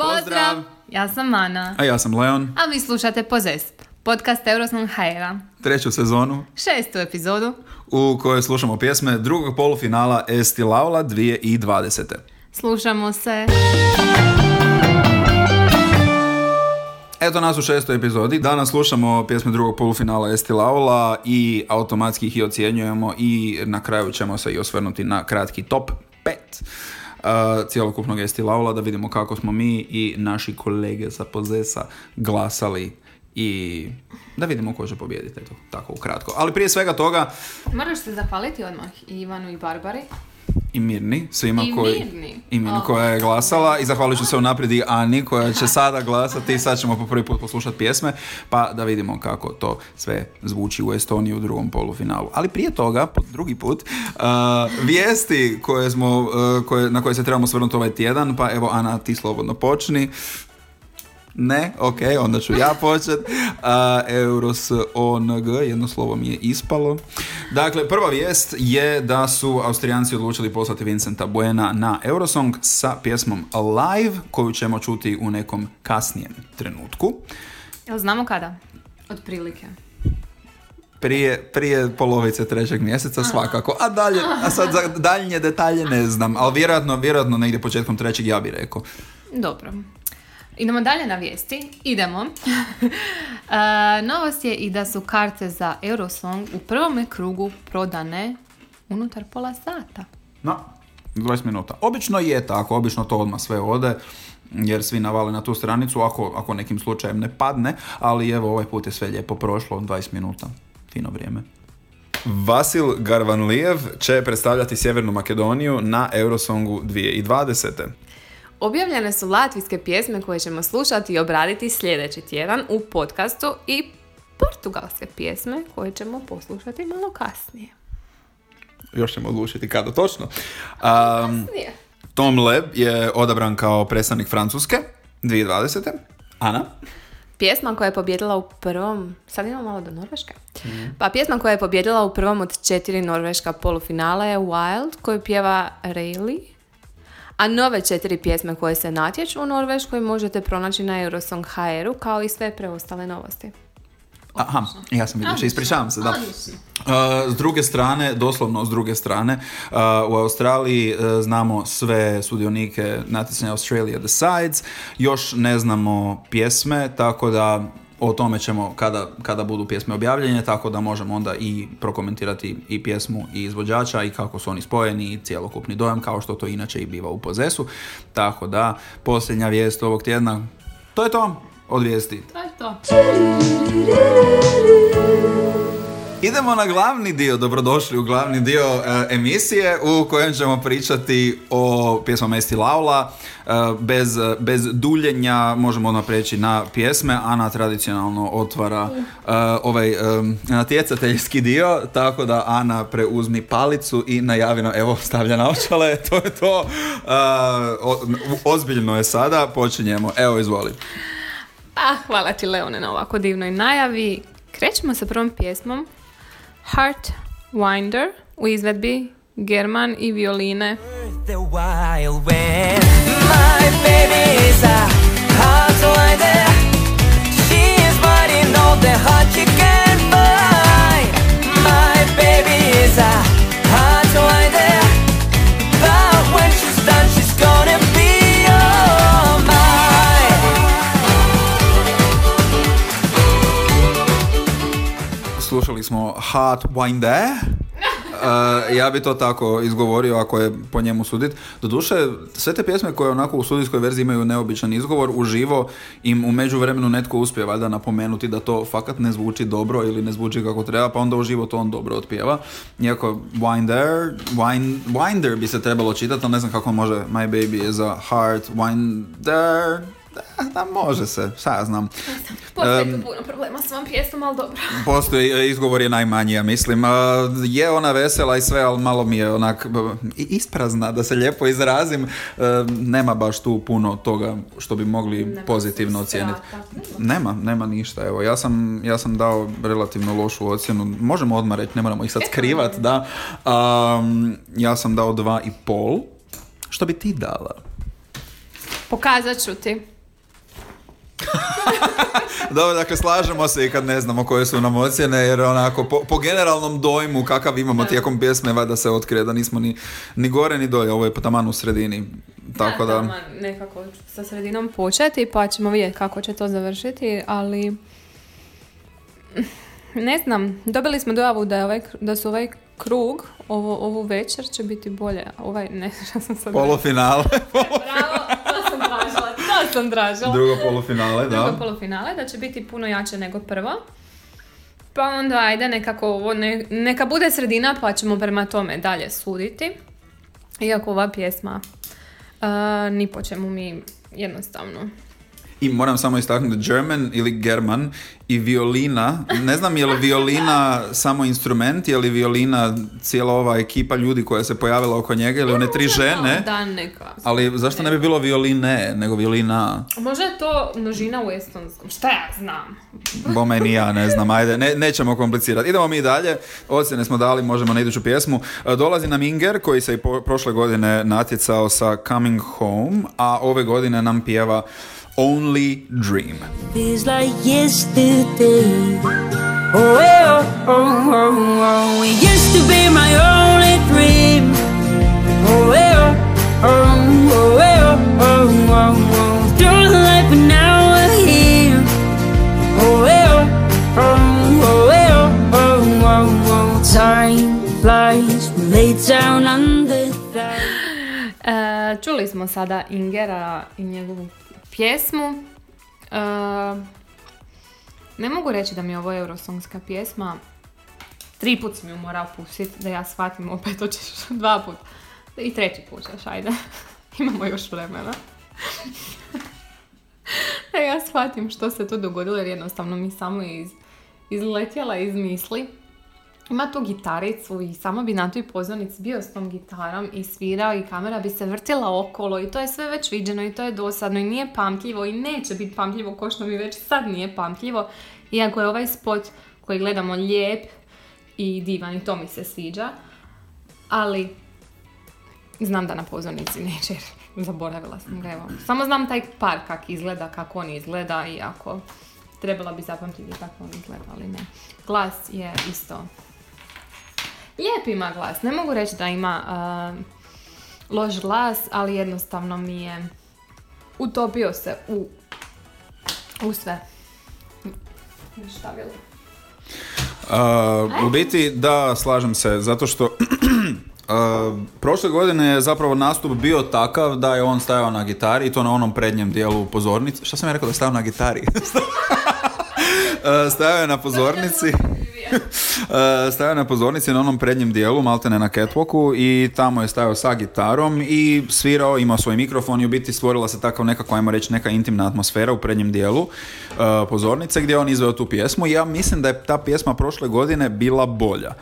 Pozdrav! Ja sam Mana. A ja sam Leon. A vi slušate Pozesp, podcast Eurosong hr Treću sezonu. Šestu epizodu. U kojoj slušamo pjesme drugog polufinala Esti Laula 2020. Slušamo se. Eto nas u šestoj epizodi. Danas slušamo pjesme drugog polufinala Esti Laula i automatski ih i ocjenjujemo i na kraju ćemo se i osvrnuti na kratki top 5 cijelokupnog Esti Laula da vidimo kako smo mi i naši kolege sa Pozesa glasali i da vidimo ko će pobijediti, eto, tako ukratko. Ali prije svega toga... Moraš se zahvaliti odmah Ivanu i Barbari i Mirni, svima I koji... Mirni. I Mirni Oh. koja je glasala i zahvalit ću se unaprijed i Ani koja će sada glasati i sad ćemo po prvi put poslušati pjesme pa da vidimo kako to sve zvuči u Estoniji u drugom polufinalu. Ali prije toga, po drugi put, uh, vijesti koje smo, uh, koje, na koje se trebamo svrnuti ovaj tjedan, pa evo Ana ti slobodno počni. Ne, ok, onda ću ja počet. Uh, Euros ONG, jedno slovo mi je ispalo. Dakle, prva vijest je da su Austrijanci odlučili poslati Vincenta Buena na Eurosong sa pjesmom Live, koju ćemo čuti u nekom kasnijem trenutku. Jel znamo kada? Otprilike. Prije, prije polovice trećeg mjeseca svakako, a dalje, a sad za daljnje detalje ne znam, ali vjerojatno, vjerojatno negdje početkom trećeg ja bih rekao. Dobro. Idemo dalje na vijesti. Idemo. E, novost je i da su karte za Eurosong u prvome krugu prodane unutar pola sata. No, 20 minuta. Obično je tako, obično to odmah sve ode, jer svi navale na tu stranicu, ako, ako nekim slučajem ne padne, ali evo ovaj put je sve lijepo prošlo, 20 minuta, fino vrijeme. Vasil Garvanlijev će predstavljati Sjevernu Makedoniju na Eurosongu 2020. Objavljene su latvijske pjesme koje ćemo slušati i obraditi sljedeći tjedan u podcastu i portugalske pjesme koje ćemo poslušati malo kasnije. Još ćemo odlučiti kada točno. Um. Tom Leb je odabran kao predstavnik Francuske 2020. Ana? Pjesma koja je pobjedila u prvom, sad imamo malo do Norveške. Pa pjesma koja je pobjedila u prvom od četiri norveška polufinala je Wild koju pjeva Rayleigh. A nove četiri pjesme koje se natječu u Norveškoj možete pronaći na Eurosong HR-u kao i sve preostale novosti. Aha, ja sam vidio, Odlično, ispričavam se, da. Uh, s druge strane, doslovno s druge strane, uh, u Australiji uh, znamo sve sudionike natjecanja Australia Decides, još ne znamo pjesme, tako da o tome ćemo kada, kada budu pjesme objavljene, tako da možemo onda i prokomentirati i pjesmu i izvođača i kako su oni spojeni i cjelokupni dojam, kao što to inače i biva u pozesu. Tako da, posljednja vijest ovog tjedna, to je to od vijesti. To je to. Idemo na glavni dio, dobrodošli u glavni dio e, emisije u kojem ćemo pričati o pjesmama Esti Laula. E, bez, bez duljenja možemo odmah preći na pjesme. Ana tradicionalno otvara e, ovaj natjecateljski dio, tako da Ana preuzmi palicu i najavi nam, evo stavlja naočale, to je to. O- ozbiljno je sada, počinjemo. Evo, izvoli. Pa, hvala ti Leone na ovako divnoj najavi. Krećemo sa prvom pjesmom Heart Winder u izvedbi German i violine. My baby is a Slušali smo Hot Winder. Uh, ja bi to tako izgovorio ako je po njemu sudit. Doduše, sve te pjesme koje onako u studijskoj verziji imaju neobičan izgovor, uživo im u međuvremenu netko uspije valjda napomenuti da to fakat ne zvuči dobro ili ne zvuči kako treba, pa onda uživo to on dobro otpjeva. Iako Winder, wine, Winder bi se trebalo čitati, ali ne znam kako može My baby is a heart Winder. Da, da, može se, šta ja znam. Postoji Em, tu puno problema s ovom pjesmom, ali dobro. Postoji, e, izgovor je najmanji, ja mislim. A, Je ona vesela i sve, ali malo mi je onak isprazna, da se lijepo izrazim. E, Nema baš tu puno toga što bi mogli Nema pozitivno ocijeniti. Nema, nema ništa. Evo, ja sam, ja sam dao relativno lošu ocjenu. Možemo odmah reći, ne moramo ih sad skrivat, da. Am, ja sam dao dva i pol. Što bi ti dala? Pokazat ću ti. Dobro, dakle, slažemo se i kad ne znamo koje su nam ocjene, jer onako, po, po generalnom dojmu kakav imamo tijekom pjesme, valjda se otkrije da nismo ni, ni gore ni dolje, ovo je taman u sredini. Tako da, taman nekako sa sredinom početi, pa ćemo vidjeti kako će to završiti, ali... Ne znam, dobili smo dojavu da, je ovaj, da su ovaj krug, ovo, ovu večer će biti bolje. Ovaj, ne, što sam sad... polufinale, Bravo, to sam tražila, to sam tražila. drugo polufinale, drugo da. polufinale, da će biti puno jače nego prvo. Pa onda ajde nekako ovo, ne- neka bude sredina pa ćemo prema tome dalje suditi. Iako ova pjesma uh, ni po čemu mi jednostavno. I moram samo istaknuti German ili German i violina. Ne znam je li violina samo instrument, je li violina cijela ova ekipa ljudi koja se pojavila oko njega ili one tri žene. Da, neka. Ali zašto ne bi bilo violine, nego violina? Možda je to množina u estonskom. Šta ja znam? Bome ni ja, ne znam, ajde, ne, nećemo komplicirati. Idemo mi dalje, ocjene smo dali, možemo na iduću pjesmu. E, Dolazi nam Inger, koji se i po- prošle godine natjecao sa Coming Home, a ove godine nam pjeva Only Dream. feels like yesterday. Oh, well, oh, oh, oh, it used to be my only dream. Oh, well, oh, oh, well, oh, oh, oh, through the life, but now we're here. Oh, well, oh, oh, well, oh, oh, oh, time flies, we lay down under the E, čuli smo sada Ingera i njegovu pjesmu. E, ne mogu reći da mi je ovo eurosongska pjesma. Tri put si mi ju morao pustiti da ja shvatim, opet hoćeš dva put. I treći put ćeš, ajde. Imamo još vremena. da ja shvatim što se tu dogodilo jer jednostavno mi samo iz, izletjela iz misli. Ima tu gitaricu i samo bi na toj pozornici bio s tom gitarom i svirao i kamera bi se vrtila okolo i to je sve već viđeno i to je dosadno i nije pamtljivo i neće biti pamtljivo ko što mi već sad nije pamtljivo. Iako je ovaj spot koji gledamo lijep i divan i to mi se sviđa. Ali znam da na pozornici neće zaboravila sam ga evo. Samo znam taj par kak izgleda, kako on izgleda iako trebala bi zapamtiti kako on izgleda, ali ne. Glas je isto Lijep ima glas, ne mogu reći da ima a, loš glas, ali jednostavno mi je utopio se u, u sve. Šta bilo? Uh, u biti, da, slažem se, zato što uh, prošle godine je zapravo nastup bio takav da je on stajao na gitari i to na onom prednjem dijelu pozornice. Šta sam ja rekao da je stajao na gitari? Uh, stajao je na pozornici. Uh, stajao na pozornici na onom prednjem dijelu, maltene na catwalku i tamo je stajao sa gitarom i svirao, imao svoj mikrofon i u biti stvorila se takav nekako, ajmo reći, neka intimna atmosfera u prednjem dijelu uh, pozornice gdje je on izveo tu pjesmu i ja mislim da je ta pjesma prošle godine bila bolja.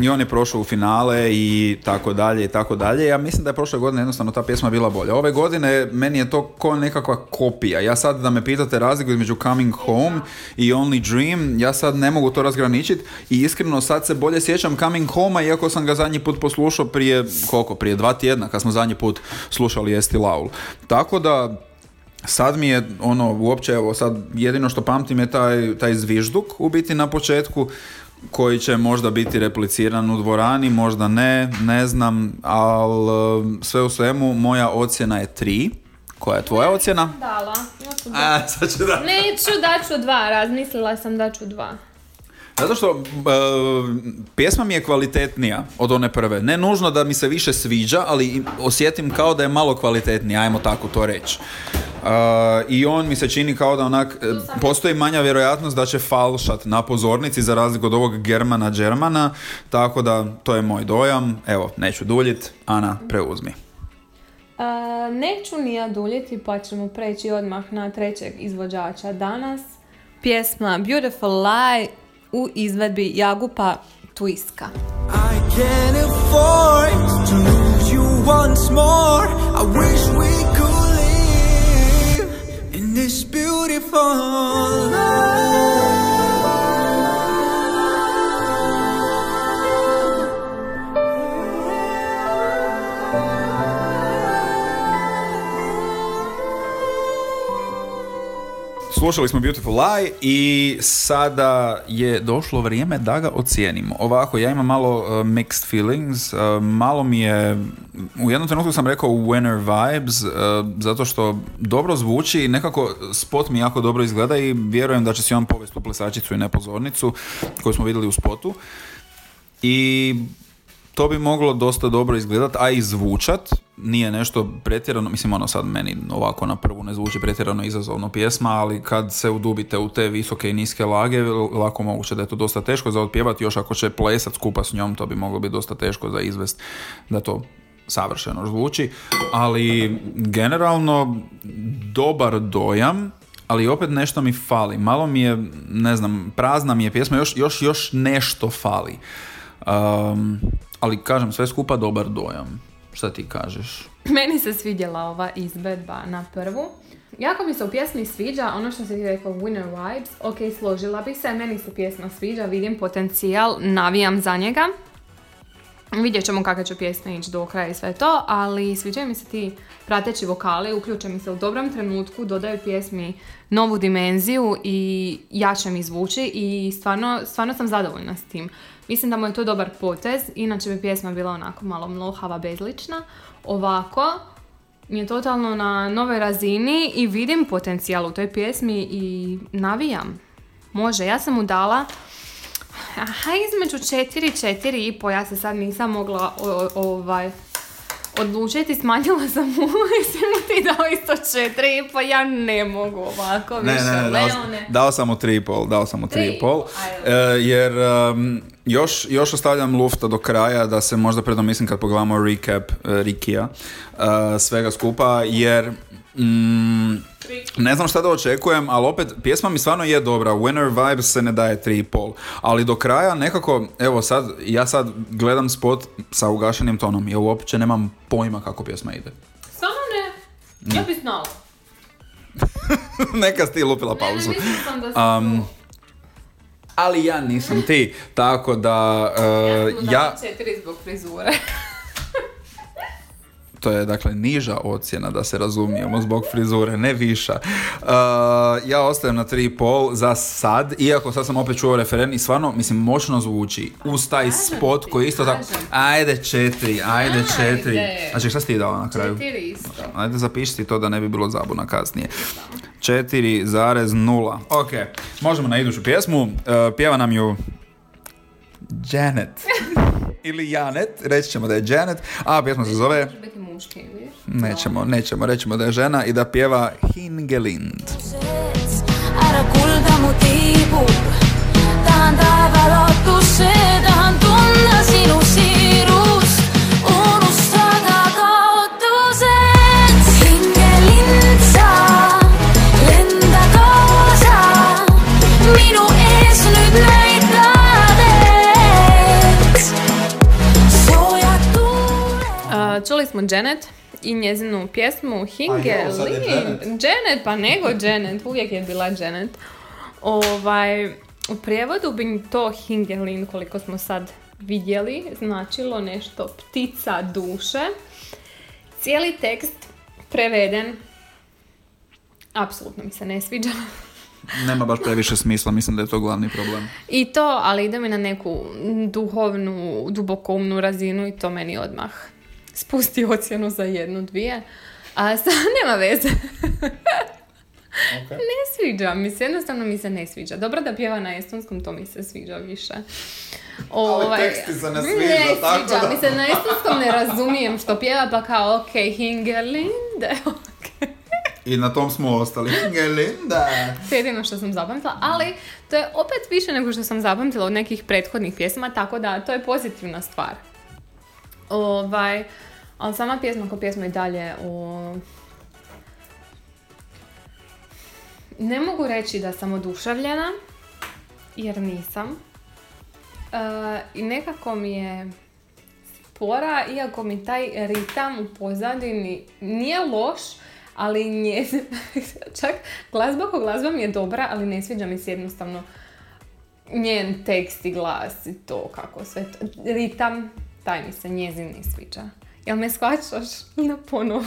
I on je prošao u finale i tako dalje i tako dalje. Ja mislim da je prošle godine jednostavno ta pjesma bila bolja. Ove godine meni je to ko nekakva kopija. Ja sad da me pitate razliku između Coming Home i Only Dream, ja sad ne mogu to razgraničiti i iskreno sad se bolje sjećam Coming Home, iako sam ga zadnji put poslušao prije, koliko, prije dva tjedna kad smo zadnji put slušali Esti Laul. Tako da Sad mi je ono, uopće, evo sad jedino što pamtim je taj, taj zvižduk u biti na početku koji će možda biti repliciran u dvorani, možda ne, ne znam, ali sve u svemu moja ocjena je 3. Koja je tvoja ocjena? Dala. Ja ću da- A, sad ću da... Neću daću dva, razmislila sam da ću dva. Zato što e, pjesma mi je kvalitetnija od one prve. Ne nužno da mi se više sviđa, ali osjetim kao da je malo kvalitetnija, ajmo tako to reći. E, I on mi se čini kao da onak, e, postoji manja vjerojatnost da će falšat na pozornici za razliku od ovog Germana Germana, tako da to je moj dojam. Evo, neću duljit, Ana, preuzmi. A, neću ni ja duljiti pa ćemo preći odmah na trećeg izvođača danas. Pjesma Beautiful Lie u izvedbi Jagupa Twiska. I can't afford to lose you once more. I wish we could this beautiful life. Slušali smo Beautiful Lie i sada je došlo vrijeme da ga ocijenimo. Ovako, ja imam malo uh, mixed feelings. Uh, malo mi je, u jednom trenutku sam rekao winner vibes, uh, zato što dobro zvuči i nekako spot mi jako dobro izgleda i vjerujem da će si on povesti u plesačicu i nepozornicu koju smo vidjeli u spotu. I to bi moglo dosta dobro izgledat, a i zvučat. Nije nešto pretjerano, mislim ono sad meni ovako na prvu ne zvuči pretjerano izazovno pjesma, ali kad se udubite u te visoke i niske lage, lako moguće da je to dosta teško za otpjevati, još ako će plesat skupa s njom, to bi moglo biti dosta teško za izvest da to savršeno zvuči, ali generalno dobar dojam, ali opet nešto mi fali. Malo mi je, ne znam, prazna mi je pjesma, još, još, još nešto fali. Um, ali kažem, sve skupa dobar dojam. Šta ti kažeš? Meni se svidjela ova izvedba na prvu. Jako mi se u pjesmi sviđa ono što se ti rekao Winner Vibes. Ok, složila bi se, meni se pjesma sviđa, vidim potencijal, navijam za njega. Vidjet ćemo kakve će pjesme ići do kraja i sve to, ali sviđaju mi se ti prateći vokali, uključe mi se u dobrom trenutku, dodaju pjesmi novu dimenziju i jače mi zvuči i stvarno, stvarno sam zadovoljna s tim. Mislim da mu je to dobar potez, inače bi pjesma bila onako malo mlohava, bezlična. Ovako, mi je totalno na nove razini i vidim potencijal u toj pjesmi i navijam. Može, ja sam mu dala aha, između 4 4 i po, ja se sad nisam mogla o- ovaj, odlučiti, smanjila sam mu, mislim mu ti dao isto 4 i po, ja ne mogu ovako Ne, više, ne, ne, dao, Leone. dao sam mu 3,5, dao sam mu Tri? 3,5, Ajde. e, jer um, još, još ostavljam lufta do kraja da se možda predomislim kad pogledamo recap uh, Rikija uh, svega skupa, jer mm, ne znam šta da očekujem, ali opet pjesma mi stvarno je dobra, Winner Vibes se ne daje 3,5, ali do kraja nekako, evo sad, ja sad gledam spot sa ugašenim tonom, ja uopće nemam pojma kako pjesma ide. Samo ne, ja bi znala. Neka si ti lupila pauzu. Ne, ne, sam da sam Um, ali ja nisam ti, tako da uh, ja, četiri zbog frizure. to je dakle niža ocjena da se razumijemo zbog frizure, ne viša. Uh, ja ostajem na 3,5 za sad, iako sad sam opet čuo referen i stvarno, mislim, moćno zvuči uz taj spot ti, koji isto tako, ajde četiri, ajde četiri. Ajde. Znači šta si ti dala na kraju? Četiri isto. Ajde zapiši si to da ne bi bilo zabuna kasnije. 4,0. Ok, možemo na iduću pjesmu. Uh, pjeva nam ju Janet. Ili Janet, reći ćemo da je Janet. A pjesma se zove... Može biti muški, vidiš? Nećemo, nećemo, rećemo da je žena i da pjeva Hingelind. ära kulda mu tiibub tahan taevalotusse smo Janet i njezinu pjesmu sad je Hingelin. Janet. Janet, pa nego Janet, uvijek je bila Janet. Ovaj, u prijevodu bi to Hingelin, koliko smo sad vidjeli, značilo nešto ptica duše. Cijeli tekst preveden, apsolutno mi se ne sviđa. Nema baš previše smisla, mislim da je to glavni problem. I to, ali ide mi na neku duhovnu, dubokoumnu razinu i to meni odmah spusti ocjenu za jednu, dvije. A sad nema veze. Ne sviđa mi se, jednostavno mi se ne sviđa. Dobro da pjeva na estonskom, to mi se sviđa više. Ovaj, tekst ti se ne Ne sviđa, tako sviđa da- mi se na estonskom ne razumijem što pjeva, pa kao ok, Hingelinde, ok. I na tom smo ostali. Hingelinda. To je jedino što sam zapamtila, ali to je opet više nego što sam zapamtila od nekih prethodnih pjesma, tako da to je pozitivna stvar. Ovaj, ali sama pjesma ko pjesma i dalje o... Ne mogu reći da sam oduševljena, jer nisam. E, I nekako mi je spora, iako mi taj ritam u pozadini nije loš, ali njezin, čak glazba ko glazba mi je dobra, ali ne sviđa mi se jednostavno njen tekst i glas i to kako sve to. Ritam, taj mi se njezin ne sviđa. Jel me shvaćaš na ponovo?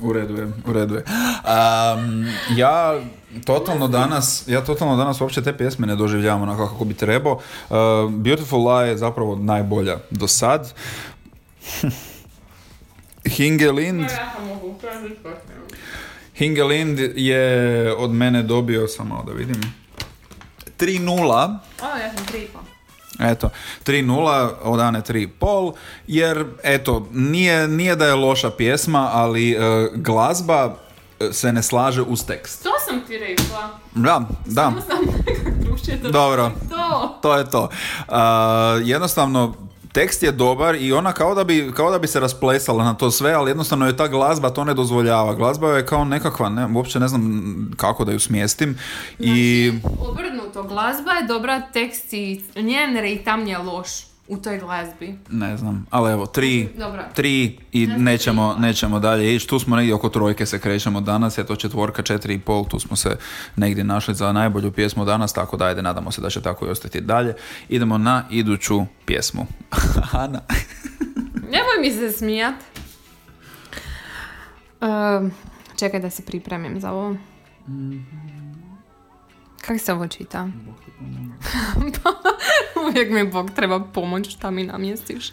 U redu je, u redu je. Am, ja totalno danas, ja totalno danas uopće te pjesme ne doživljavam onako kako bi trebao. Uh, Beautiful Lie je zapravo najbolja do sad. Hingelind, Hingelind je od mene dobio, samo da vidim, 3-0. O, ja sam tri Eto, 3-0, od Ane 3,5, jer, eto, nije, nije da je loša pjesma, ali e, glazba e, se ne slaže uz tekst. To sam ti rekla. Da, da, Samo sam dobro, To. to je to. A, jednostavno, tekst je dobar i ona kao da, bi, kao da bi se rasplesala na to sve, ali jednostavno je ta glazba to ne dozvoljava. Glazba je kao nekakva, ne, uopće ne znam kako da ju smjestim. I Obrnuto, glazba je dobra, tekst i njen ritam je loš u toj glazbi. ne znam, ali evo, tri, Dobro. tri i nećemo, nećemo dalje ići. Tu smo negdje oko trojke se krećemo danas, je to četvorka, četiri i pol, tu smo se negdje našli za najbolju pjesmu danas, tako da ajde, nadamo se da će tako i ostati dalje. Idemo na iduću pjesmu. Ana. Nemoj mi se smijat. Ehm, čekaj da se pripremim za ovo. Kako se ovo čita? Uvijek mi Bog treba pomoć šta mi namjestiš.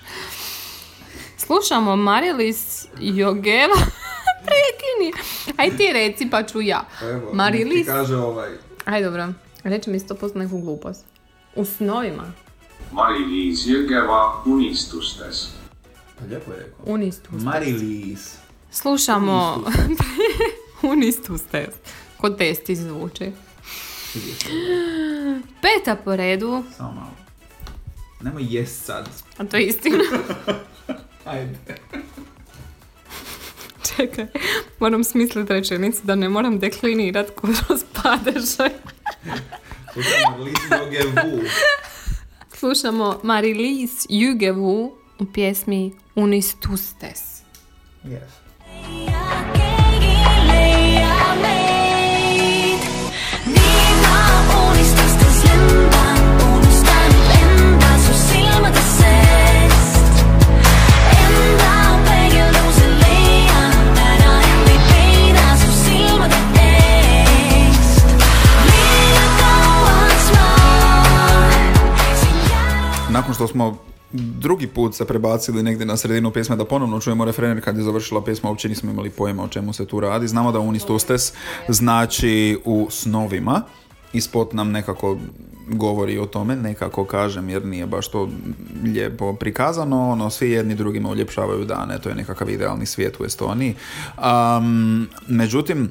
Slušamo Marilis Jogeva. Prekini. Aj ti reci pa ću ja. Marilis. kaže ovaj... Aj dobro. Reći mi 100% neku glupost. U snovima. Mari-Liis Jõgeva Unistustes. Pa lijepo je rekao. Unistus. Marilis. Slušamo Unistus test. Kod testi zvuči. Peta po redu, Samo malo. Nemoj jest sad. a to je istina. Ajde. Čekaj, moram smisliti rečenicu da ne moram deklinirat kroz padežaj. Slušamo Marilis Jugevu u pjesmi Unistustes. Yes. Nakon što smo drugi put se prebacili negdje na sredinu pjesme da ponovno čujemo refren jer kad je završila pjesma uopće nismo imali pojma o čemu se tu radi. Znamo da unistustes znači u snovima i spot nam nekako govori o tome, nekako kažem jer nije baš to lijepo prikazano, ono, svi jedni drugima uljepšavaju dane, to je nekakav idealni svijet u Estoniji. Am, međutim,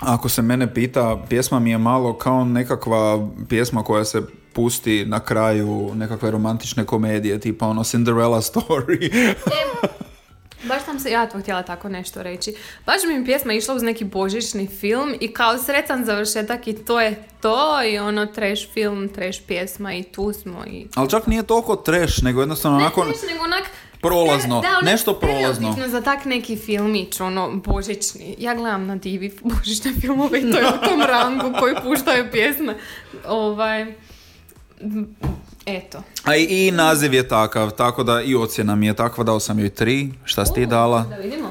ako se mene pita, pjesma mi je malo kao nekakva pjesma koja se pusti na kraju nekakve romantične komedije, tipa ono Cinderella story. Baš sam se ja to htjela tako nešto reći. Baš mi pjesma išla uz neki božićni film i kao sretan završetak i to je to i ono trash film, trash pjesma i tu smo i... Ali čak nije toliko trash, nego jednostavno onako... Ne trash, nego onak... Prolazno, Da, onak nešto prolazno. za tak neki filmić, ono, božićni. Ja gledam na divi božićne filmove i to je u tom rangu koji puštaju pjesme. Ovaj... Eto. A i, i naziv je takav, tako da i ocjena mi je takva, dao sam joj tri, šta si ti dala? Da vidimo.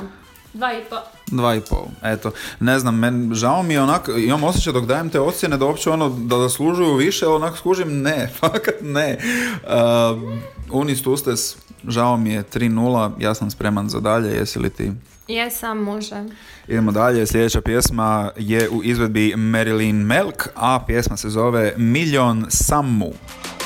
Dva i pa. Dva i pol, eto. Ne znam, men, žao mi je onak, imam osjećaj dok dajem te ocjene da uopće ono, da zaslužuju više, onak skužim ne, fakat ne. Uh, Unis Tustes, žao mi je 3-0, ja sam spreman za dalje, jesi li ti? Jesam, može. Idemo dalje, sljedeća pjesma je u izvedbi Marilyn Melk, a pjesma se zove Miljon Sammu. Lubasin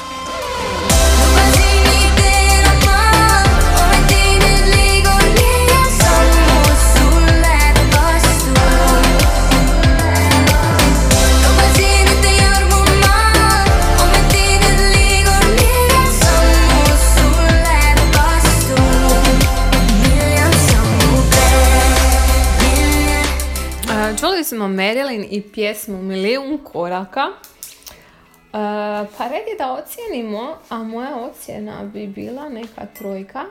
smo Marilyn i pjesmu Milijun koraka. Uh, pa red je da ocijenimo, a moja ocjena bi bila neka trojka.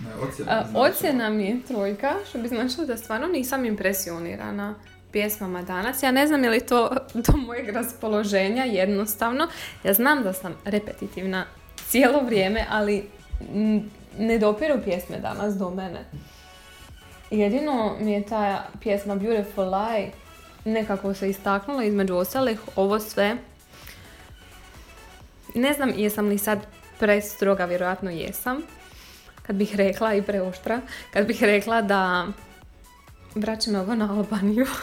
Uh, ocjena mi je trojka, što bi značilo da stvarno nisam impresionirana pjesmama danas. Ja ne znam je li to do mojeg raspoloženja jednostavno. Ja znam da sam repetitivna cijelo vrijeme, ali ne dopiru pjesme danas do mene. Jedino mi je ta pjesma Beautiful Lie nekako se istaknula između ostalih ovo sve. Ne znam jesam li sad prestroga, vjerojatno jesam. Kad bih rekla i preoštra, kad bih rekla da vraća me ovo na Albaniju.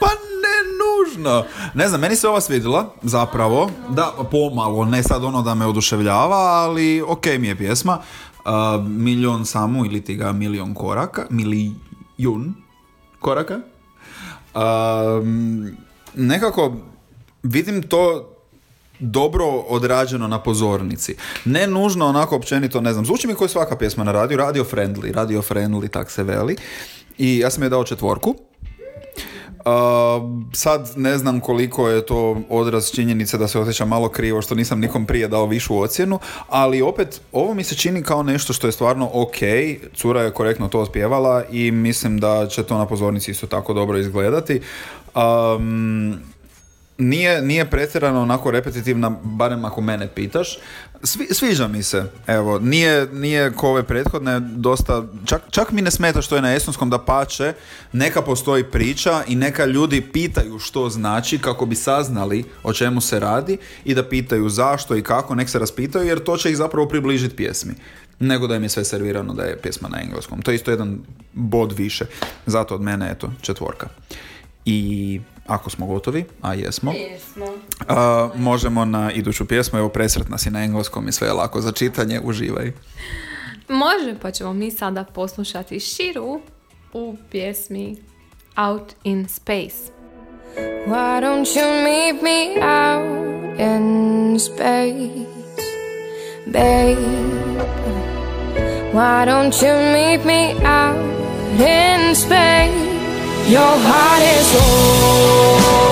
Pa ne nužno. Ne znam, meni se ova svidjela, zapravo. Da, pomalo, ne sad ono da me oduševljava, ali ok mi je pjesma. Uh, milion samu ili ti ga milion koraka, milijun koraka. Um, nekako vidim to dobro odrađeno na pozornici. Ne nužno onako općenito, ne znam, zvuči mi kao i svaka pjesma na radiju, radio friendly, radio friendly, tak se veli. I ja sam je dao četvorku. Sad ne znam koliko je to odraz činjenice da se osjećam malo krivo što nisam nikom prije dao višu ocjenu, ali opet ovo mi se čini kao nešto što je stvarno ok, cura je korektno to otpjevala i mislim da će to na pozornici isto tako dobro izgledati. Um, nije, nije pretjerano onako repetitivna, barem ako mene pitaš. Svi, sviđa mi se, evo, nije, nije ko ove prethodne dosta, čak, čak mi ne smeta što je na estonskom da pače, neka postoji priča i neka ljudi pitaju što znači kako bi saznali o čemu se radi i da pitaju zašto i kako, nek se raspitaju jer to će ih zapravo približiti pjesmi nego da im je sve servirano da je pjesma na engleskom. To je isto jedan bod više. Zato od mene, eto, četvorka. I ako smo gotovi, a jesmo, Jesmo. a, možemo na iduću pjesmu. Evo, presretna si na engleskom i sve je lako za čitanje. Uživaj. Može, pa ćemo mi sada poslušati Širu u pjesmi Out in Space. Why don't you meet me out in space, babe? Why don't you meet me out in space? Your heart is home.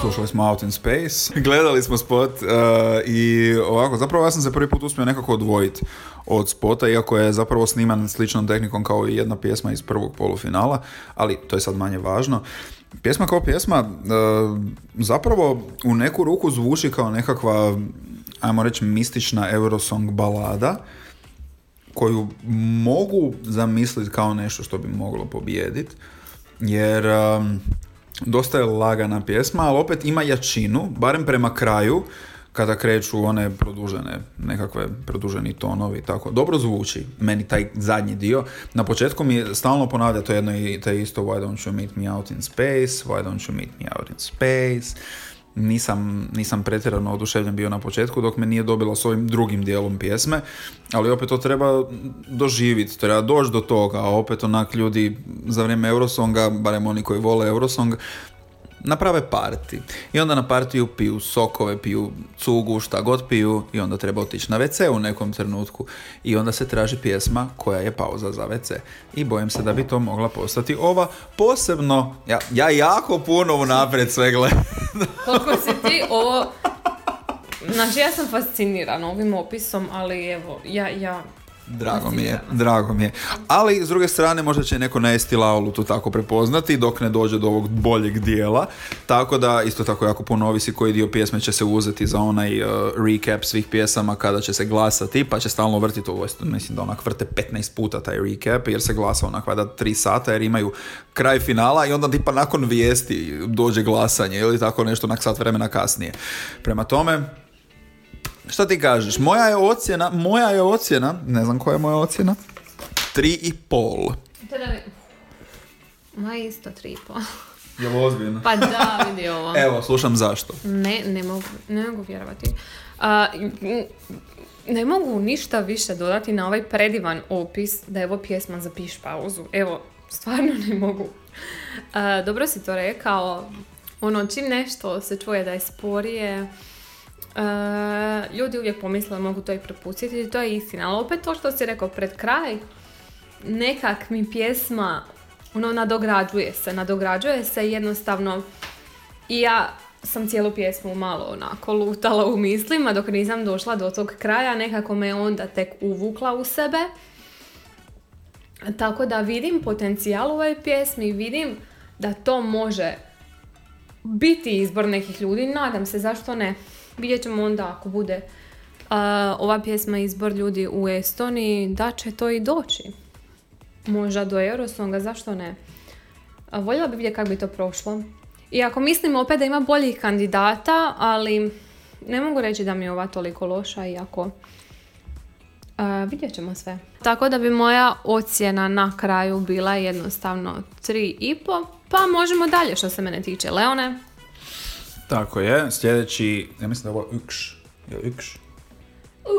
Slušali smo Out in Space, gledali smo spot uh, i ovako, zapravo ja sam se prvi put uspio nekako odvojiti od spota, iako je zapravo sniman sličnom tehnikom kao i jedna pjesma iz prvog polufinala, ali to je sad manje važno. Pjesma kao pjesma uh, zapravo u neku ruku zvuči kao nekakva, ajmo reći, mistična Eurosong balada, koju mogu zamisliti kao nešto što bi moglo pobijediti, jer um, dosta je lagana pjesma, ali opet ima jačinu, barem prema kraju, kada kreću one produžene, nekakve produženi tonovi, tako. Dobro zvuči, meni taj zadnji dio. Na početku mi stalno ponavlja to jedno i te isto Why don't you meet me out in space, Why don't you meet me out in space. Nisam, nisam pretjerano oduševljen bio na početku dok me nije dobila s ovim drugim dijelom pjesme, ali opet to treba doživjeti, treba doći do toga, a opet onak ljudi za vrijeme Eurosonga, barem oni koji vole Eurosong, naprave parti. I onda na partiju piju sokove, piju cugu, šta god piju i onda treba otići na WC u nekom trenutku. I onda se traži pjesma koja je pauza za WC. I bojim se da bi to mogla postati ova posebno, ja, ja jako puno unaprijed sve gledam. Koliko si ti ovo... Znači, ja sam fascinirana ovim opisom, ali evo, ja, ja Drago mi je, drago mi je. Ali, s druge strane, možda će neko na Esti Laulu to tako prepoznati dok ne dođe do ovog boljeg dijela. Tako da, isto tako jako puno ovisi koji dio pjesme će se uzeti za onaj uh, recap svih pjesama kada će se glasati, pa će stalno vrtiti ovo, mislim da onak vrte 15 puta taj recap, jer se glasa onak vada 3 sata, jer imaju kraj finala i onda tipa nakon vijesti dođe glasanje ili tako nešto onak sat vremena kasnije. Prema tome, Šta ti kažeš? Moja je ocjena, moja je ocjena, ne znam koja je moja ocjena, tri i pol. Ma isto tri i pol. Je ozbiljno? Pa da, vidi ovo. Evo, slušam zašto. Ne, ne mogu, ne mogu vjerovati. A, ne mogu ništa više dodati na ovaj predivan opis da je ovo pjesma za piš pauzu. Evo, stvarno ne mogu. A, dobro si to rekao. Ono, čim nešto se čuje da je sporije, a, ljudi uvijek pomisle da mogu to i prepustiti i to je istina. Ali opet to što si rekao pred kraj, nekak mi pjesma ono nadograđuje se, nadograđuje se jednostavno i ja sam cijelu pjesmu malo onako lutala u mislima dok nisam došla do tog kraja, nekako me onda tek uvukla u sebe. Tako da vidim potencijal u ovoj pjesmi, vidim da to može biti izbor nekih ljudi, nadam se, zašto ne. Vidjet ćemo onda ako bude a, ova pjesma izbor ljudi u Estoniji, da će to i doći. Možda do Eurosonga, zašto ne? A, voljela bi vidjeti kako bi to prošlo. Iako mislim opet da ima boljih kandidata, ali ne mogu reći da mi je ova toliko loša, iako a, vidjet ćemo sve. Tako da bi moja ocjena na kraju bila jednostavno 3,5, pa možemo dalje što se mene tiče. Leone? Tako je, sljedeći, ja mislim da je ovo Ukš. Je li Ukš?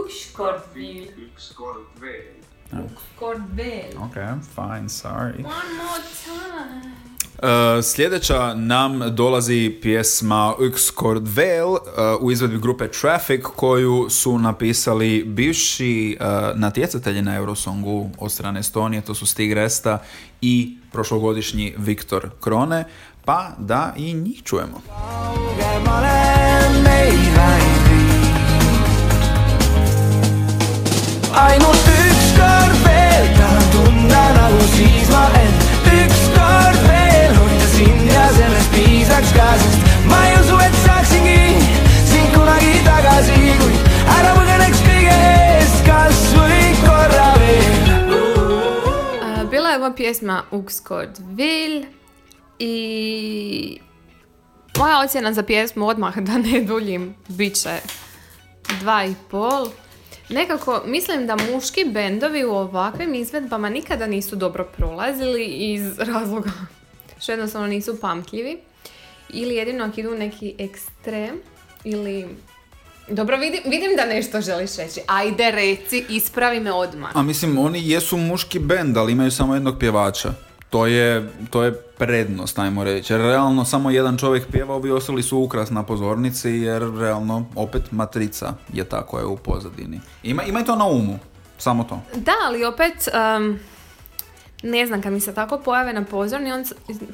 Ukskortbil. Ykskord veel. Ukskortbil. Ok, fine, sorry. One more time. Uh, sljedeća nam dolazi pjesma Uxcord Veil uh, u izvedbi grupe Traffic koju su napisali bivši uh, natjecatelji na Eurosongu od strane Estonije, to su Stig Resta i prošlogodišnji Viktor Krone, pa da i njih čujemo. Kaugemale meile ei vii. ainult ükskord veel tahan tunda nagu siis ma end ükskord veel hoida sind ja sellest piisaks ka, sest ma ei usu, et saaksingi sind kunagi tagasi, kui ära põgeneks kõige eest, kas või korra veel. Uh, bila je ova pjesma Ukskortbil i moja ocjena za pjesmu odmah da ne duljim bit će dva i pol. Nekako mislim da muški bendovi u ovakvim izvedbama nikada nisu dobro prolazili iz razloga što jednostavno nisu pamtljivi. Ili jedino ako idu neki ekstrem ili... Dobro, vidim, vidim da nešto želiš reći. Ajde, reci, ispravi me odmah. A mislim, oni jesu muški bend, ali imaju samo jednog pjevača. To je, to je prednost, ajmo reći. Jer realno samo jedan čovjek pjeva, ovi ostali su ukras na pozornici, jer realno opet matrica je ta koja je u pozadini. Ima, imaj to na umu, samo to. Da, ali opet, em, ne znam, kad mi se tako pojave na pozorni, on,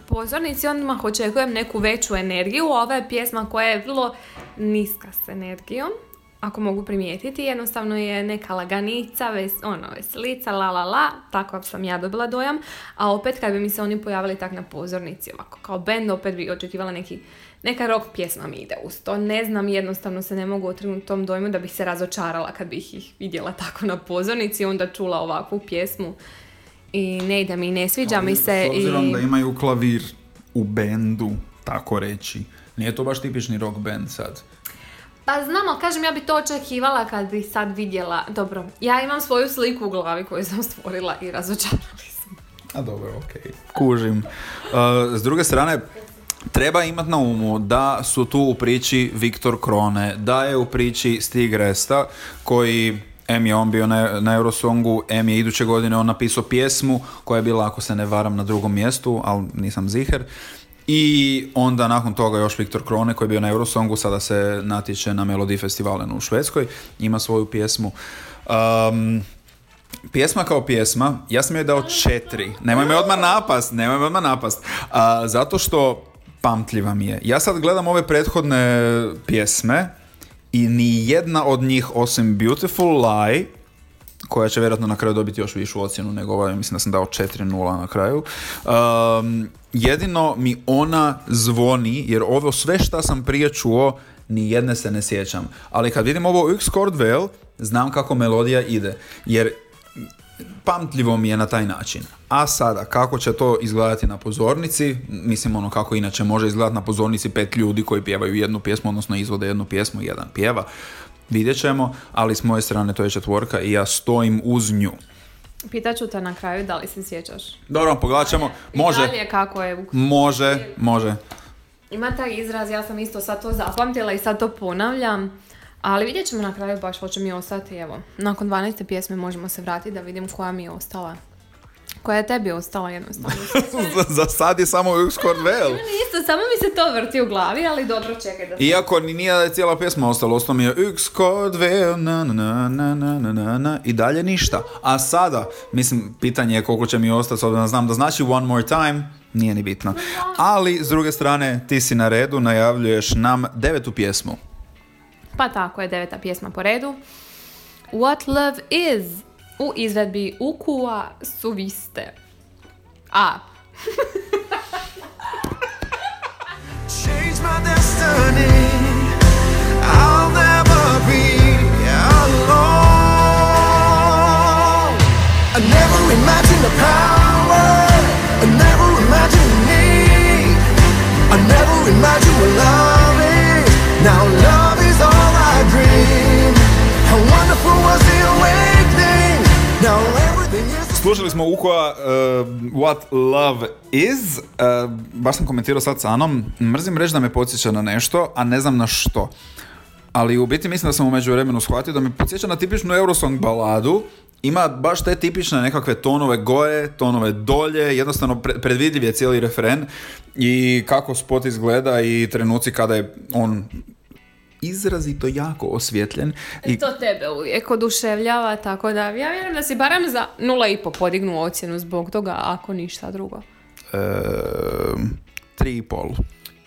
pozornici, odmah očekujem neku veću energiju. Ova je pjesma koja je vrlo niska s energijom, ako mogu primijetiti. Jednostavno je neka laganica, ves, ono, veselica, la la la, tako sam ja dobila dojam. A opet kad bi mi se oni pojavili tak na pozornici, ovako, kao band, opet bi očekivala neki, neka rock pjesma mi ide uz to. Ne znam, jednostavno se ne mogu otrgnuti tom dojmu da bih se razočarala kad bih ih vidjela tako na pozornici i onda čula ovakvu pjesmu. I ne ide mi, ne sviđa mi se. S obzirom i... da imaju klavir u bendu, tako reći. Nije to baš tipični rock band sad. Pa znam, ali kažem, ja bi to očekivala kad bi sad vidjela. Dobro, ja imam svoju sliku u glavi koju sam stvorila i razočarali sam. A dobro, okej. Kužim. Uh, s druge strane, treba imati na umu da su tu u priči Viktor Krone, da je u priči Stig Resta, koji M je on bio na, na Eurosongu, M je iduće godine on napisao pjesmu koja je bila, ako se ne varam, na drugom mjestu, ali nisam ziher. I onda nakon toga još Viktor Krone koji je bio na Eurosongu, sada se natječe na Melodi Festivalen u Švedskoj, ima svoju pjesmu. Um, Pjesma kao pjesma, ja sam joj dao četiri. Nemoj me odmah napast, nemoj me odmah napast. A, zato što pamtljiva mi je. Ja sad gledam ove prethodne pjesme i ni jedna od njih osim Beautiful Lie, koja će vjerojatno na kraju dobiti još višu ocjenu nego ova, mislim da sam dao 4-0 na kraju. Um, jedino mi ona zvoni, jer ovo sve šta sam prije čuo, ni jedne se ne sjećam. Ali kad vidim ovo X Veil, znam kako melodija ide. Jer pamtljivo mi je na taj način. A sada, kako će to izgledati na pozornici, mislim ono kako inače može izgledati na pozornici pet ljudi koji pjevaju jednu pjesmu, odnosno izvode jednu pjesmu, jedan pjeva. Vidjet ćemo, ali s moje strane to je četvorka i ja stojim uz nju. Pitaću te na kraju da li se sjećaš. Dobro, pogledat ćemo. I Može, dalje kako je. može, može. Ima taj izraz, ja sam isto sad to zapamtila i sad to ponavljam. Ali vidjet ćemo na kraju baš hoće mi ostati, evo. Nakon 12. pjesme možemo se vratiti da vidim koja mi je ostala. Koja je tebi ostala jednostavno? za, za sad je samo Ux Cordwell. Isto, samo mi se to vrti u glavi, ali dobro čekaj da... Iako nije da je cijela pjesma ostala, ostalo mi je Ux Cordwell, na na na na na na na i dalje ništa. A sada, mislim, pitanje je koliko će mi ostati, s obzirom znam da znači One More Time, nije ni bitno. Ali, s druge strane, ti si na redu, najavljuješ nam devetu pjesmu. Pa tako je, deveta pjesma po redu. What Love Is u izvedbi Ukua Suviste. A. Change my destiny. The power. I never imagined. I never imagined what love is. Now love Slušali smo Ukoa uh, What Love Is. Uh, baš sam komentirao sad sa Anom. Mrzim reći da me podsjeća na nešto, a ne znam na što. Ali u biti mislim da sam u međuvremenu shvatio da me podsjeća na tipičnu Eurosong baladu. Ima baš te tipične nekakve tonove gore, tonove dolje, jednostavno pre- predvidljiv je cijeli referen i kako spot izgleda i trenuci kada je on izrazito jako osvjetljen i To tebe uvijek oduševljava, tako da ja vjerujem da si barem za 0,5 podignu ocjenu zbog toga, ako ništa drugo. e, tri i pol.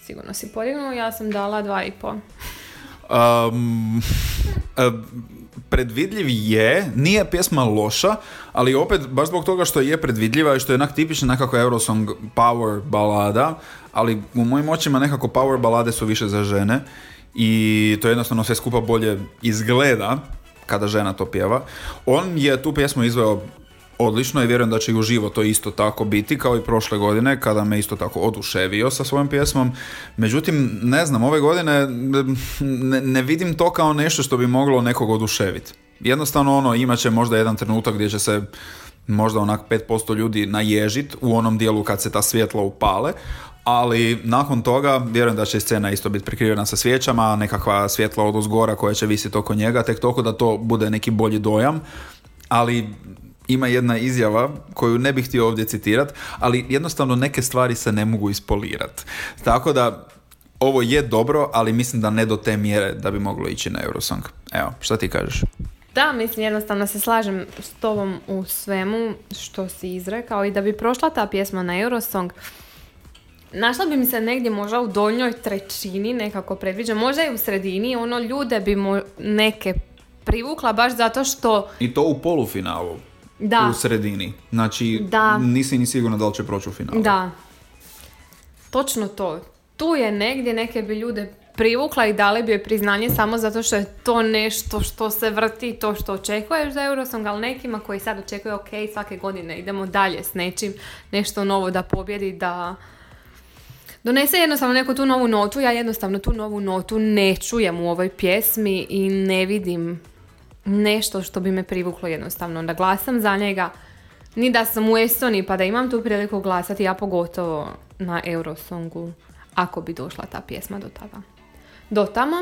Sigurno si podignuo, ja sam dala 2,5. Um, e, predvidljiv je, nije pjesma loša, ali opet, baš zbog toga što je predvidljiva i što je onak tipična nekako Eurosong power balada, ali u mojim očima nekako power balade su više za žene i to jednostavno sve skupa bolje izgleda kada žena to pjeva. On je tu pjesmu izveo odlično i vjerujem da će i uživo to isto tako biti kao i prošle godine kada me isto tako oduševio sa svojom pjesmom. Međutim, ne znam, ove godine ne, ne vidim to kao nešto što bi moglo nekog oduševiti. Jednostavno ono, imat će možda jedan trenutak gdje će se možda onak 5% ljudi naježit u onom dijelu kad se ta svjetla upale, ali nakon toga vjerujem da će scena isto biti prekrivena sa svijećama, nekakva svjetla od uzgora koja će visiti oko njega, tek toliko da to bude neki bolji dojam, ali ima jedna izjava koju ne bih htio ovdje citirati, ali jednostavno neke stvari se ne mogu ispolirati. Tako da ovo je dobro, ali mislim da ne do te mjere da bi moglo ići na Eurosong. Evo, šta ti kažeš? Da, mislim, jednostavno se slažem s tobom u svemu što si izrekao i da bi prošla ta pjesma na Eurosong, našla bi mi se negdje možda u donjoj trećini nekako predviđa, možda i u sredini, ono ljude bi mo- neke privukla baš zato što I to u polufinalu. Da. U sredini. Znači, Da. nisi ni sigurna da li će proći u finalu. Da. Točno to. Tu je negdje neke bi ljude privukla i dali bi joj priznanje samo zato što je to nešto što se vrti, to što očekuješ za Eurosong, ali nekima koji sad očekuju ok, svake godine idemo dalje s nečim, nešto novo da pobjedi, da donese jednostavno neku tu novu notu, ja jednostavno tu novu notu ne čujem u ovoj pjesmi i ne vidim nešto što bi me privuklo jednostavno da glasam za njega ni da sam u Estoniji pa da imam tu priliku glasati ja pogotovo na Eurosongu ako bi došla ta pjesma do tada do tamo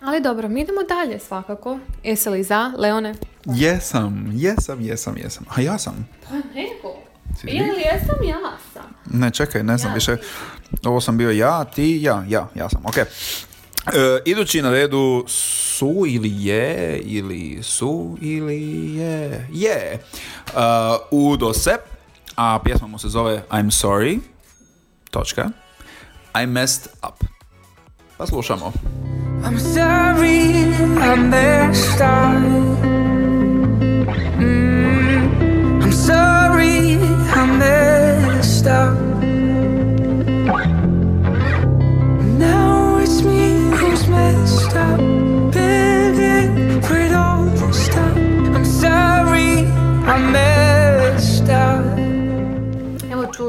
ali dobro, mi idemo dalje svakako jesi li za, Leone? Jesam, jesam, jesam, jesam. A ja sam. Pa nego Si ili jesam, ja sam Ne, čekaj, ne znam Ja, više. Ovo sam bio ja, ti, ja, ja, ja sam, ok. E, idući na redu su ili je, ili su ili je, je. Uh, Udo Sepp, a pjesma mu se zove I'm Sorry, točka. I messed up. Pa slušamo. I'm sorry I messed up.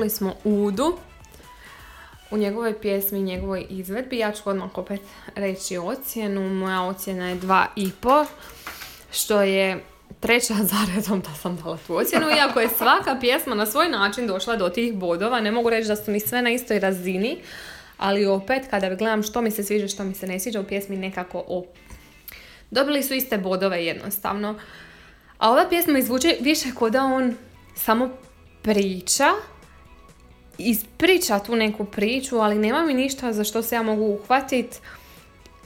Čuli smo Udu u njegovoj pjesmi, njegovoj izvedbi. Ja ću odmah opet reći ocjenu. Moja ocjena je 2,5 što je treća za redom da sam dala tu ocjenu. Iako je svaka pjesma na svoj način došla do tih bodova, ne mogu reći da su mi sve na istoj razini, ali opet kada gledam što mi se sviđa, što mi se ne sviđa u pjesmi nekako o... Dobili su iste bodove jednostavno. A ova pjesma izvuče više kao da on samo priča, ispriča tu neku priču, ali nema mi ništa za što se ja mogu uhvatit.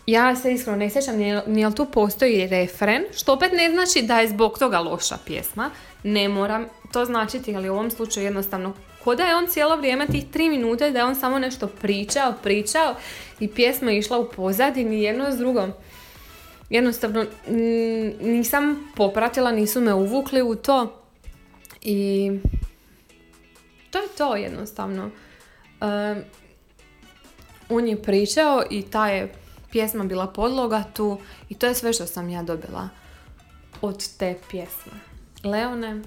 Ja se iskreno ne sjećam jel tu postoji refren, što opet ne znači da je zbog toga loša pjesma. Ne moram to značiti, ali u ovom slučaju jednostavno ko da je on cijelo vrijeme tih tri minute da je on samo nešto pričao, pričao i pjesma je išla u pozadini jedno s drugom. Jednostavno nisam popratila, nisu me uvukli u to i to je to jednostavno. Um, on je pričao i ta je pjesma bila podloga tu i to je sve što sam ja dobila od te pjesme. Leone,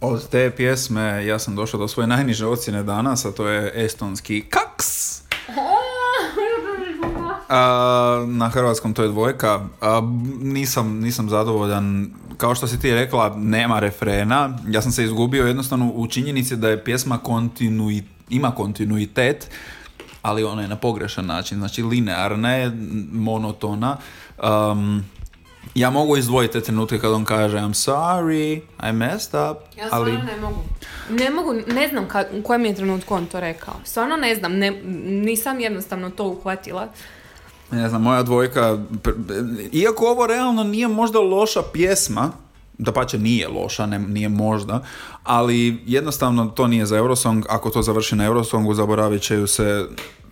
Od te pjesme ja sam došao do svoje najniže ocjene danas, a to je estonski kaks. A, na hrvatskom to je dvojka. A, nisam, nisam zadovoljan. Kao što si ti rekla, nema refrena. Ja sam se izgubio jednostavno u činjenici da je pjesma kontinui, ima kontinuitet, ali ona je na pogrešan način. Znači linearna je, monotona. Um, ja mogu izdvojiti te trenutke kad on kaže I'm sorry, I messed up, Ja ali... stvarno ne mogu. Ne mogu, ne znam kad, u kojem je trenutku on to rekao. Stvarno ne znam, ne, nisam jednostavno to uhvatila. Ne znam, moja dvojka, iako ovo realno nije možda loša pjesma, da pače nije loša, ne, nije možda, ali jednostavno to nije za Eurosong, ako to završi na Eurosongu zaboravit će ju se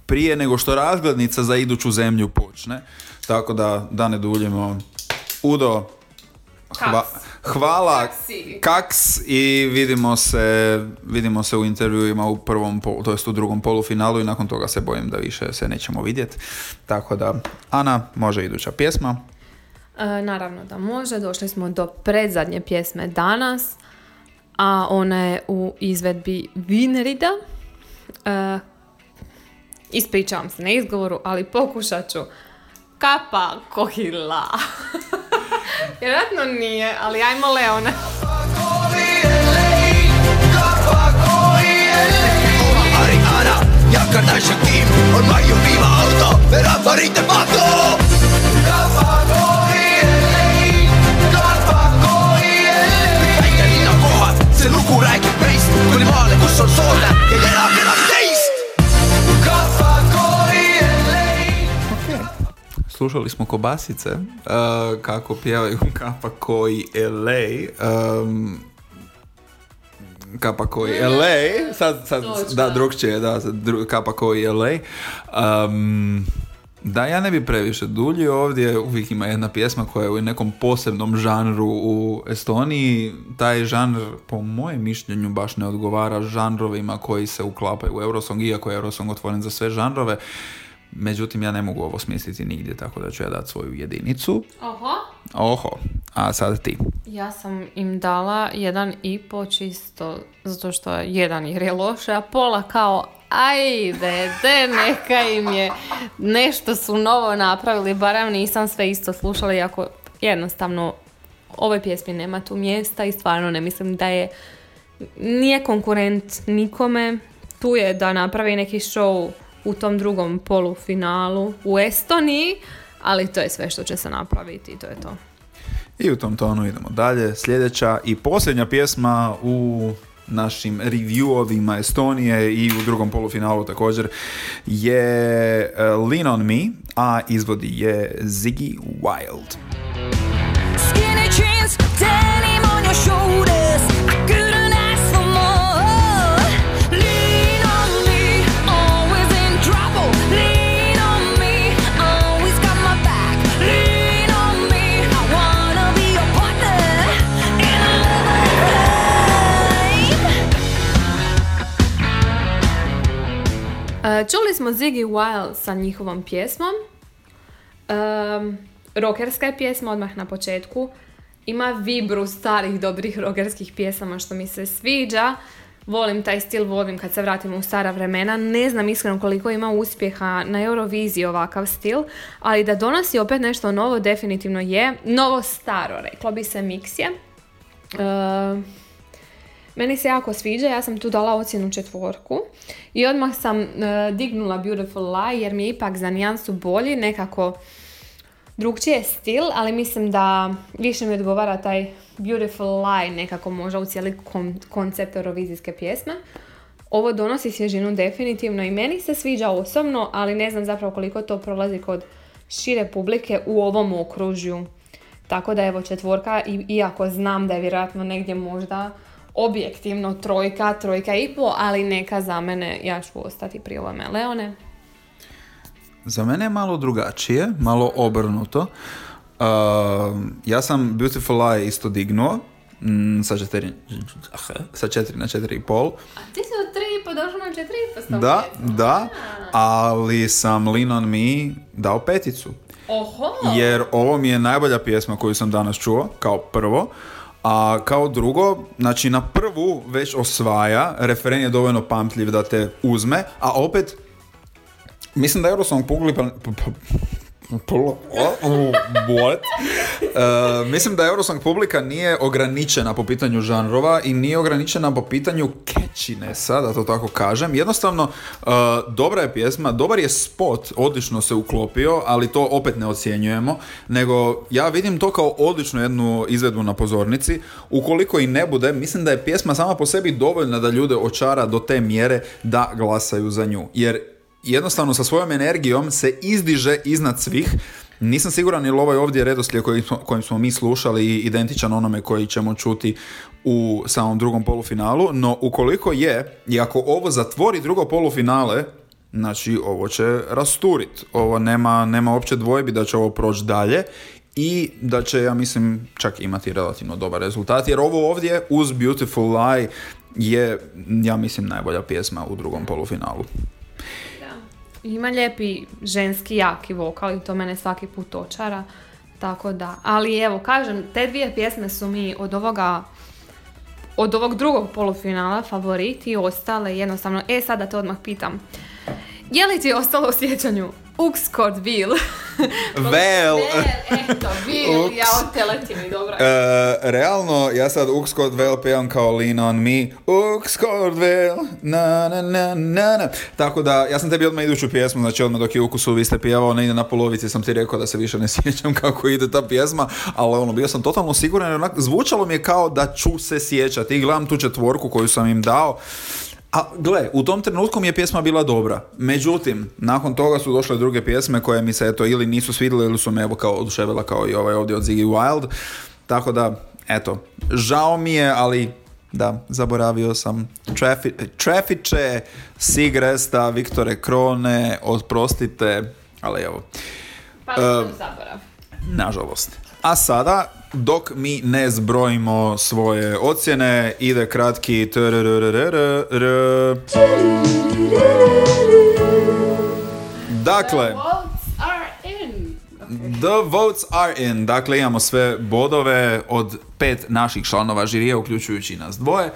prije nego što razglednica za iduću zemlju počne, tako da da ne duljimo. Udo, hva-. Hvala. Kaks i vidimo se, vidimo se u intervjuima u prvom, to jest u drugom polufinalu i nakon toga se bojim da više se nećemo vidjeti. Tako da, Ana, može iduća pjesma. E, naravno da može, došli smo do predzadnje pjesme danas, a ona je u izvedbi Vinerida. E, ispričavam se na izgovoru, ali pokušat ću. Kapa kohila. Vjerojatno nije, ali ajmo Leone. Slušali smo Kobasice, uh, kako pjevaju Kapa koji LA. Um, Kapa koji LA, sad, sad da, drugčije, da, dru- Kapa koji LA. Um, da, ja ne bi previše duljio ovdje, uvijek ima jedna pjesma koja je u nekom posebnom žanru u Estoniji. Taj žanr, po mojem mišljenju, baš ne odgovara žanrovima koji se uklapaju u Eurosong, iako je Eurosong otvoren za sve žanrove. Međutim, ja ne mogu ovo smisliti nigdje, tako da ću ja dati svoju jedinicu. Oho. Oho, a sad ti. Ja sam im dala jedan i po čisto, zato što jedan jer je loše, a pola kao ajde, de neka im je, nešto su novo napravili, barem nisam sve isto slušala, iako jednostavno ovoj pjesmi nema tu mjesta i stvarno ne mislim da je, nije konkurent nikome, tu je da napravi neki show u tom drugom polufinalu u Estoniji, ali to je sve što će se napraviti i to je to. I u tom tonu idemo dalje. Sljedeća i posljednja pjesma u našim reviewovima Estonije i u drugom polufinalu također je uh, Lean on Me, a izvodi je Ziggy Wild. Skinny jeans, denim on your shoulders. Čuli smo Ziggy Wild sa njihovom pjesmom. Um, rockerska je pjesma odmah na početku. Ima vibru starih dobrih rockerskih pjesama što mi se sviđa. Volim taj stil, volim kad se vratimo u stara vremena. Ne znam iskreno koliko ima uspjeha na Euroviziji ovakav stil, ali da donosi opet nešto novo definitivno je. Novo staro, reklo bi se miks je. E, meni se jako sviđa, ja sam tu dala ocjenu četvorku i odmah sam e, dignula Beautiful Lie jer mi je ipak za nijansu bolji, nekako drugčiji je stil, ali mislim da više mi odgovara taj Beautiful Lie nekako možda u cijeli kon- koncept eurovizijske pjesme. Ovo donosi svježinu definitivno i meni se sviđa osobno, ali ne znam zapravo koliko to prolazi kod šire publike u ovom okružju. Tako da evo četvorka, i- iako znam da je vjerojatno negdje možda objektivno trojka, trojka i po, ali neka za mene, ja ću ostati pri ovome. Leone? Za mene je malo drugačije, malo obrnuto. Uh, ja sam Beautiful Lie isto dignuo, mm, sa, četiri, sa četiri na četiri i pol. A ti si od 3,5 došao na 4,5 Da, da, ali sam Lean on Me dao peticu. Oho! Jer ovo mi je najbolja pjesma koju sam danas čuo, kao prvo. A kao drugo, znači na prvu već osvaja, referen je dovoljno pamtljiv da te uzme, a opet, mislim da je Eurosong. What? Uh, mislim da Eurosong publika nije ograničena po pitanju žanrova i nije ograničena po pitanju catchinessa, da to tako kažem. Jednostavno, uh, dobra je pjesma, dobar je spot, odlično se uklopio, ali to opet ne ocjenjujemo, nego ja vidim to kao odličnu jednu izvedbu na pozornici. Ukoliko i ne bude, mislim da je pjesma sama po sebi dovoljna da ljude očara do te mjere da glasaju za nju. Jer jednostavno sa svojom energijom se izdiže iznad svih. Nisam siguran je li ovaj ovdje redoslijed koji smo, kojim smo mi slušali identičan onome koji ćemo čuti u samom drugom polufinalu, no ukoliko je, i ako ovo zatvori drugo polufinale, znači ovo će rasturit. Ovo nema, nema opće dvojbi da će ovo proći dalje i da će, ja mislim, čak imati relativno dobar rezultat, jer ovo ovdje uz Beautiful Lie je, ja mislim, najbolja pjesma u drugom polufinalu. Ima lijepi ženski jaki vokal i to mene svaki put očara. Tako da, ali evo kažem, te dvije pjesme su mi od ovoga od ovog drugog polufinala favoriti, ostale jednostavno, e sad da te odmah pitam, je li ti ostalo u sjećanju Ux kod Bill? Vel. eto, Bill, Ux. ja od teletini, dobro. E, realno, ja sad Ux kod Vel pevam kao Lean on me. Ux kod Vel, na na na na na. Tako da, ja sam tebi odmah iduću pjesmu, znači odmah dok je Ukusu vi ste pjevao, negdje na polovici sam ti rekao da se više ne sjećam kako ide ta pjesma, ali ono, bio sam totalno siguran, jer onak, zvučalo mi je kao da ću se sjećati. I gledam tu četvorku koju sam im dao, a gle, u tom trenutku mi je pjesma bila dobra. Međutim, nakon toga su došle druge pjesme koje mi se eto ili nisu svidjele ili su me evo kao oduševila kao i ovaj ovdje od Ziggy Wild. Tako da, eto, žao mi je, ali da, zaboravio sam. Trafi, Trafiće, Sigresta, Viktore Krone, oprostite, ali evo, Pa e, zaborav. nažalost. A sada, dok mi ne zbrojimo svoje ocjene, ide kratki... Dakle... The votes are in. Dakle, imamo sve bodove od pet naših članova žirije, uključujući nas dvoje.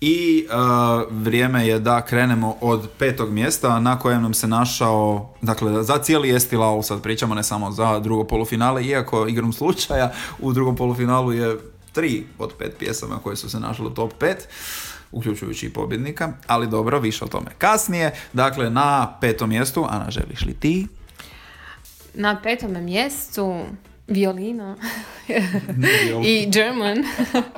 I uh, vrijeme je da krenemo od petog mjesta na kojem nam se našao, dakle za cijeli Esti Lau sad pričamo, ne samo za drugo polufinale, iako igrom slučaja u drugom polufinalu je tri od pet pjesama koje su se našle u top 5 uključujući i pobjednika, ali dobro, više o tome kasnije. Dakle, na petom mjestu, Ana, želiš li ti? Na petome mjestu violina i German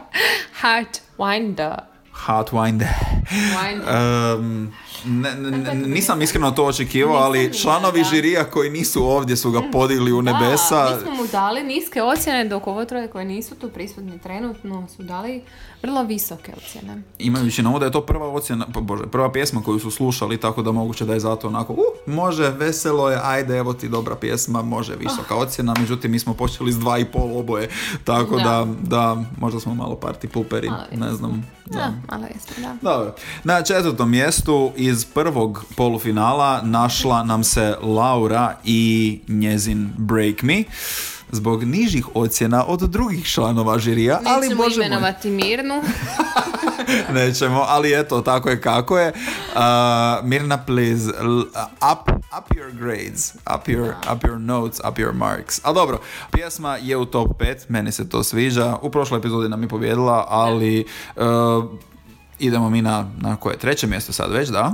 Heart Winder. Heartwinder. Winder. Um, ne, ne, ne, nisam iskreno to očekivao, ali članovi žirija koji nisu ovdje su ga podigli u nebesa. Da, mi smo mu dali niske ocjene, dok ovo troje koje nisu tu prisutni trenutno su dali vrlo visoke ocjene. Imajući na umu da je to prva ocjena, pa bože, prva pjesma koju su slušali, tako da moguće da je zato onako, uh, može, veselo je, ajde, evo ti dobra pjesma, može visoka ocjena, međutim mi smo počeli s dva i pol oboje, tako da, Da. da, možda smo malo party puperi, ne znam. Da. Da, malo jesmo, da. Dobro. Na četvrtom mjestu iz prvog polufinala našla nam se Laura i njezin Break Me zbog nižih ocjena od drugih članova žirija, ali Nećemo možemo... imenovati Mirnu. Nećemo, ali eto, tako je kako je. Uh, Mirna, please, up, up your grades, up your, up your notes, up your marks. Ali dobro, pjesma je u top 5, meni se to sviđa. U prošloj epizodi nam je pobjedila, ali uh, idemo mi na, na koje? Treće mjesto sad već, da?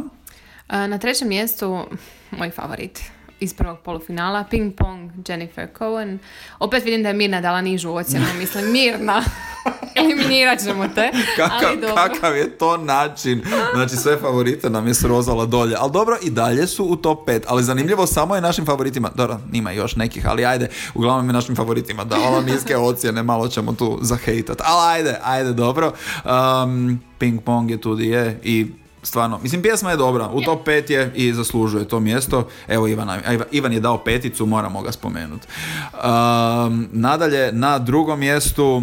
A, Na trećem mjestu moj favorit iz prvog polufinala, Ping Pong, Jennifer Cohen. Opet vidim da je Mirna dala nižu ocjenu, mislim Mirna, eliminirat ćemo te. Kakav, ali dobro. kakav je to način? Znači sve favorite nam je srozala dolje. Ali dobro, i dalje su u top 5. Ali zanimljivo samo je našim favoritima. Dobro, ima još nekih, ali ajde, uglavnom je našim favoritima da ono niske ocjene, malo ćemo tu zahejtat. Ali ajde, ajde, dobro. Um, ping pong je tu di je i Stvarno, mislim pjesma je dobra, u top 5 je i zaslužuje to mjesto. Evo Ivana, Iva- Ivan je dao peticu, moramo ga spomenuti. Um, nadalje, na drugom mjestu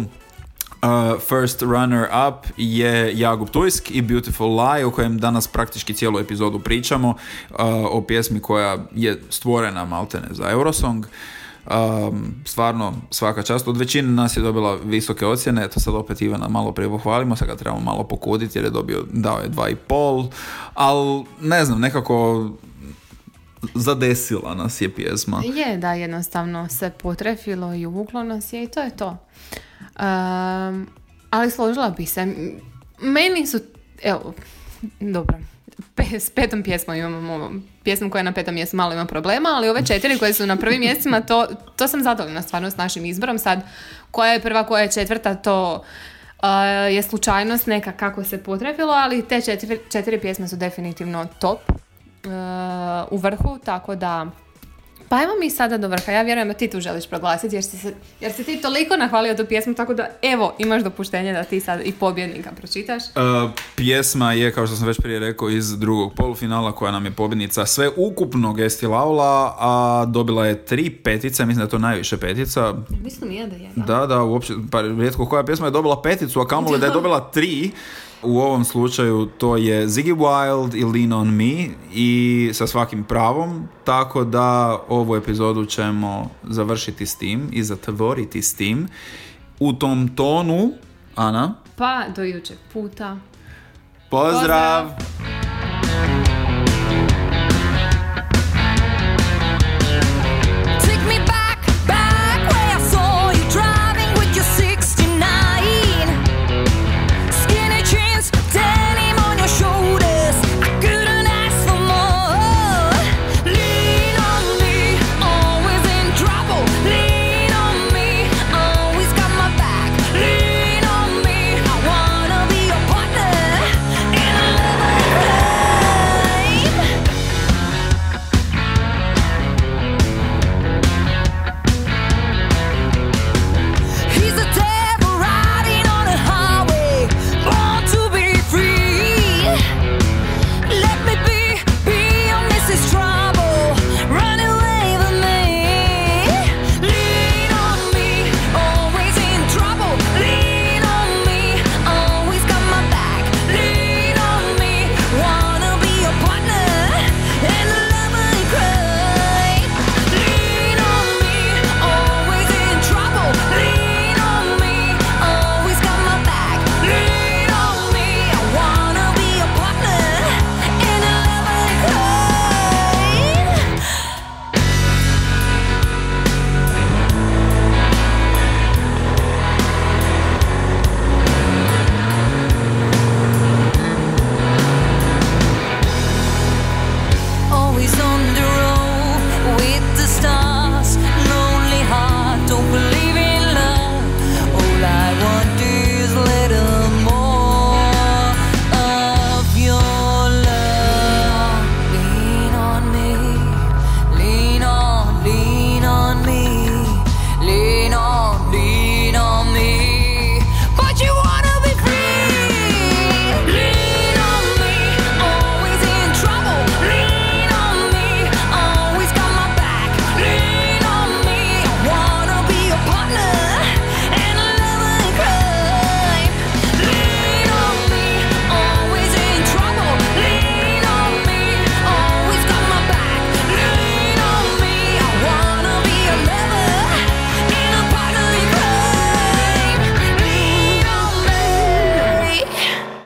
Uh, first runner up je Jakub Tujsk i Beautiful Lie o kojem danas praktički cijelu epizodu pričamo uh, o pjesmi koja je stvorena maltene za Eurosong Um, stvarno svaka čast. Od većine nas je dobila visoke ocjene, to sad opet Ivana malo prije pohvalimo, sad ga trebamo malo pokuditi jer je dobio, dao je dva i pol, ali ne znam, nekako zadesila nas je pjesma. Je, da, jednostavno se potrefilo i uvuklo nas je i to je to. Um, ali složila bi se. Meni su, evo, dobro, pe- s petom pjesmom imamo pjesmu koja je na petom mjestu malo ima problema, ali ove četiri koje su na prvim mjestima, to, to sam zadovoljna stvarno s našim izborom. Sad, koja je prva, koja je četvrta, to uh, je slučajnost neka kako se potrefilo, ali te četiri, četiri pjesme su definitivno top uh, u vrhu, tako da pa evo mi sada do vrha, ja vjerujem da ti tu želiš proglasiti jer si, se, jer si ti toliko nahvalio tu pjesmu, tako da evo imaš dopuštenje da ti sad i pobjednika pročitaš. Uh, pjesma je, kao što sam već prije rekao, iz drugog polufinala koja nam je pobjednica sve ukupno Gesti Laula, a dobila je tri petice, mislim da je to najviše petica. Mislim nije da je. Da, da, uopće, pa rijetko koja pjesma je dobila peticu, a kamoli da je dobila tri. U ovom slučaju to je Ziggy Wild i Lean on Me i sa svakim pravom, tako da ovu epizodu ćemo završiti s tim i zatvoriti s tim. U tom tonu, Ana, Pa do jučeg puta. pozdrav! Pozdrav!